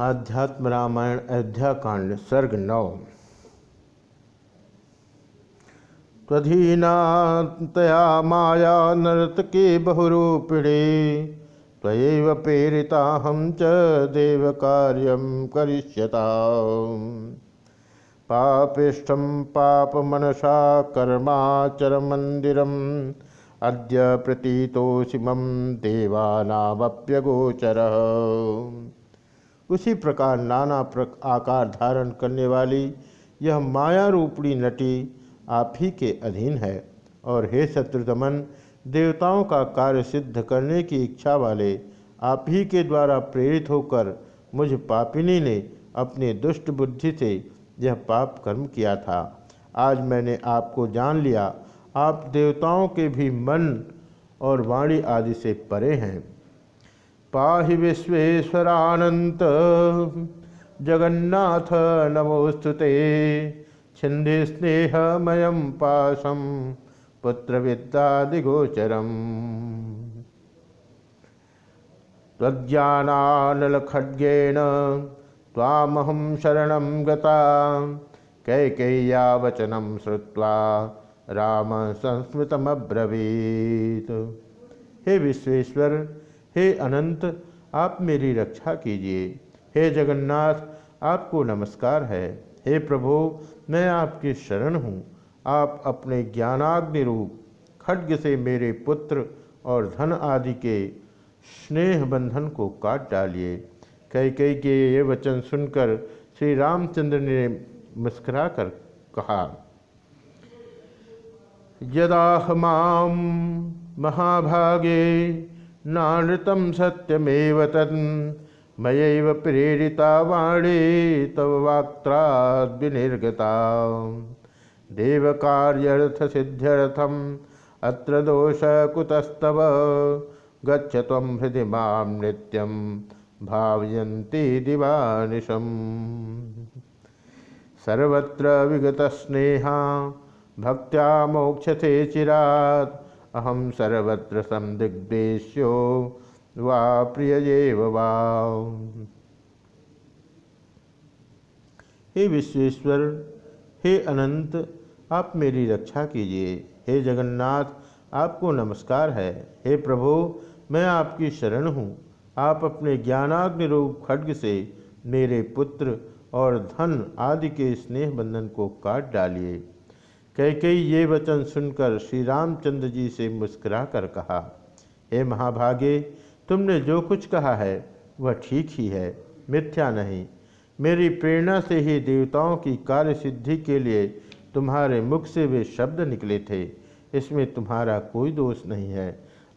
आध्यात्म रामायण अयोध्या कांड सर्ग नौ। त्वधीनातया माया नर्तके बहुरूपिणे, त्वयैव प्रेरिताहं च देव देवकार्यं करिष्यता पापिष्ठं पापमनसा कर्माचरमन्दिरम्, अद्य प्रतीतोऽसि मम उसी प्रकार नाना प्रक आकार धारण करने वाली यह माया रूपणी नटी आप ही के अधीन है। और हे शत्रुदमन, देवताओं का कार्य सिद्ध करने की इच्छा वाले आप ही के द्वारा प्रेरित होकर मुझ पापिनी ने अपने दुष्ट बुद्धि से यह पाप कर्म किया था। आज मैंने आपको जान लिया, आप देवताओं के भी मन और वाणी आदि से परे हैं। पाहि विश्वेश्वरानंत जगन्नाथ नमोस्तुते छिंदे स्नेहमय पाशम पुत्र विद्यादिगोचरम खड्गेण तामहम शरण गता। कैकय्या वचनम श्रुवा राम संस्मृतमब्रवीत हे विश्वेश्वर हे अनंत, आप मेरी रक्षा कीजिए। हे जगन्नाथ, आपको नमस्कार है। हे प्रभु, मैं आपकी शरण हूँ। आप अपने ज्ञानाग्नि रूप खड्ग से मेरे पुत्र और धन आदि के स्नेह बंधन को काट डालिए। कई कई के ये वचन सुनकर श्री रामचंद्र ने मुस्कुरा कर कहा यदाहमाम महाभागे नानृतं सत्यमेव मयैव प्रेरिता वाणी, तव वाक्त्राद्विनिर्गता। देवकार्यर्थसिद्ध्यर्थम्, अत्र दोषकुतस्तव। गच्छ त्वं हृदि माँ नित्यं, भावयन्ति दिवानिशम्। सर्वत्र विगतस्नेहा, भक्त्या मोक्षसे चिरात्। अहम सर्वत्र संदिग्धेश्यो वा प्रिय वा। हे विश्वेश्वर, हे अनंत, आप मेरी रक्षा कीजिए। हे जगन्नाथ, आपको नमस्कार है। हे प्रभु, मैं आपकी शरण हूँ। आप अपने ज्ञानाग्नि रूप खड्ग से मेरे पुत्र और धन आदि के स्नेह बंधन को काट डालिए। कई कई ये वचन सुनकर श्री रामचंद्र जी से मुस्कुरा कर कहा, हे महाभागे, तुमने जो कुछ कहा है, वह ठीक ही है, मिथ्या नहीं। मेरी प्रेरणा से ही देवताओं की कार्य सिद्धि के लिए तुम्हारे मुख से वे शब्द निकले थे। इसमें तुम्हारा कोई दोष नहीं है।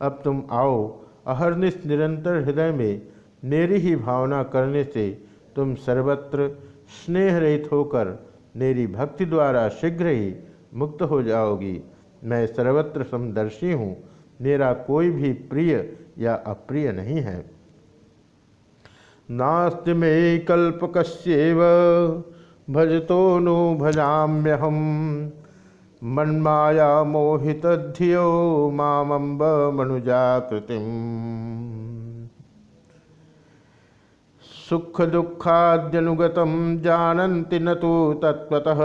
अब तुम आओ, अहरनिश निरंतर हृदय में मेरी ही भावना करने से तुम सर्वत्र स्नेह रहित होकर मेरी भक्ति द्वारा शीघ्र ही मुक्त हो जाओगी। मैं सर्वत्र समदर्शी हूँ। मेरा कोई भी प्रिय या अप्रिय नहीं है। नास्त में कल्पकस्यव भजतो नु भजाम्यहम। मन्माया मोहित धियो मामब मनुजाकृति सुख दुखाद्यनुगत जानन्ति न तो तत्वतः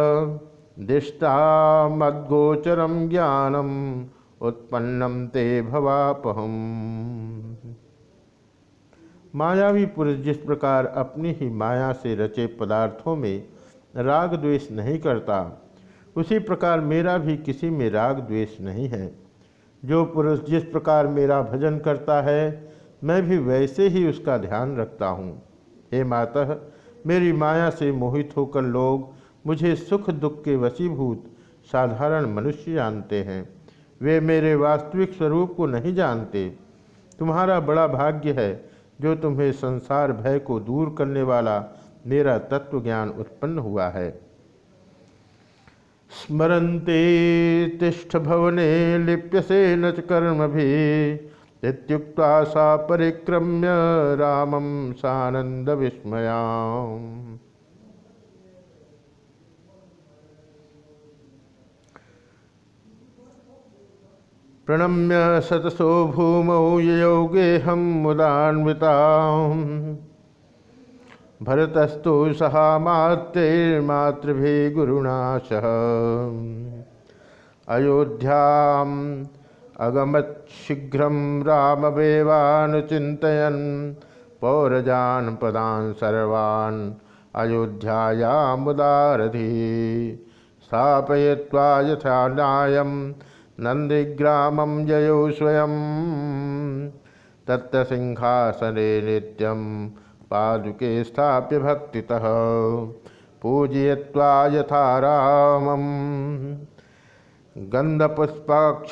दिष्टा मद्गोचरम ज्ञानम उत्पन्नम ते भवापहम। मायावी पुरुष जिस प्रकार अपनी ही माया से रचे पदार्थों में राग द्वेष नहीं करता, उसी प्रकार मेरा भी किसी में राग द्वेष नहीं है। जो पुरुष जिस प्रकार मेरा भजन करता है, मैं भी वैसे ही उसका ध्यान रखता हूँ। हे माता, मेरी माया से मोहित होकर लोग मुझे सुख दुख के वशीभूत साधारण मनुष्य जानते हैं। वे मेरे वास्तविक स्वरूप को नहीं जानते। तुम्हारा बड़ा भाग्य है जो तुम्हें संसार भय को दूर करने वाला मेरा तत्व ज्ञान उत्पन्न हुआ है। स्मरते तिष्ठ भवने लिप्यसे न कर्म भी इत्युक्ता सा परिक्रम्य रामम सानंद विस्मया प्रणम्य सतसो भूमौ योगेहम मुदान्विता भरतस्तु सहामात्रेर्मातृभि गुरुणा सह। अयोध्याम् अगमत् शीघ्रं रामवेवानुचिन्तयन्, पौरजान् पदान् सर्वान्, अयोध्यायामुदारधि स्थापयित्वा यथा नन्दिग्रामं जयो स्वयं। तत्र सिंहासने पादुके स्थाप्य भक्तितः। पूजयित्वा यथा रामम्। गन्धपुष्पाक्षतादिभिः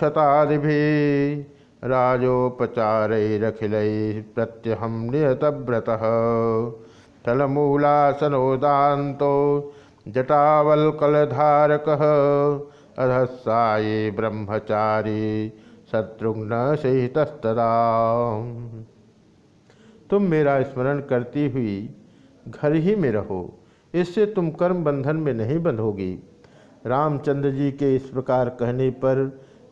प्रत्यहं नियतव्रतः। तलमूलासनोदान्तो जटावल्कलधारकः। अधः साये ब्रह्मचारी शत्रुघ्न सहितस्तदा। तुम मेरा स्मरण करती हुई घर ही में रहो, इससे तुम कर्म बंधन में नहीं बंधोगी। रामचंद्र जी के इस प्रकार कहने पर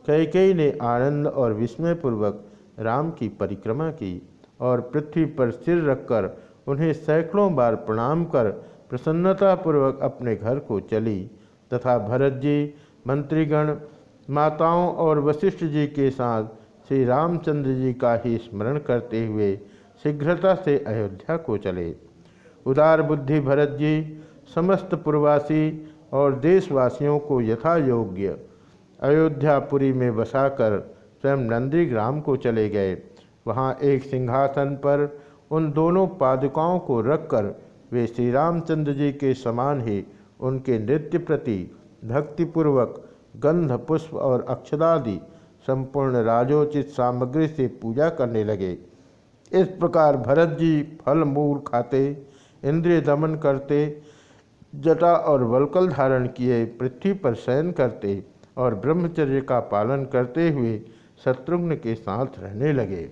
कैकई ने आनंद और विस्मयपूर्वक राम की परिक्रमा की और पृथ्वी पर सिर रखकर उन्हें सैकड़ों बार प्रणाम कर प्रसन्नतापूर्वक अपने घर को चली तथा भरत जी मंत्रीगण, माताओं और वशिष्ठ जी के साथ श्री रामचंद्र जी का ही स्मरण करते हुए शीघ्रता से अयोध्या को चले। उदार बुद्धि भरत जी, समस्त पूर्वासी और देशवासियों को यथा योग्य अयोध्यापुरी में बसाकर स्वयं नंदीग्राम को चले गए। वहाँ एक सिंहासन पर उन दोनों पादुकाओं को रखकर वे श्री रामचंद्र जी के समान ही उनके नृत्य प्रति भक्तिपूर्वक गंध, पुष्प और अक्षदादि संपूर्ण राजोचित सामग्री से पूजा करने लगे। इस प्रकार भरत जी फल, मूल खाते, इंद्रिय दमन करते, जटा और वलकल धारण किए, पृथ्वी पर शयन करते और ब्रह्मचर्य का पालन करते हुए शत्रुघ्न के साथ रहने लगे।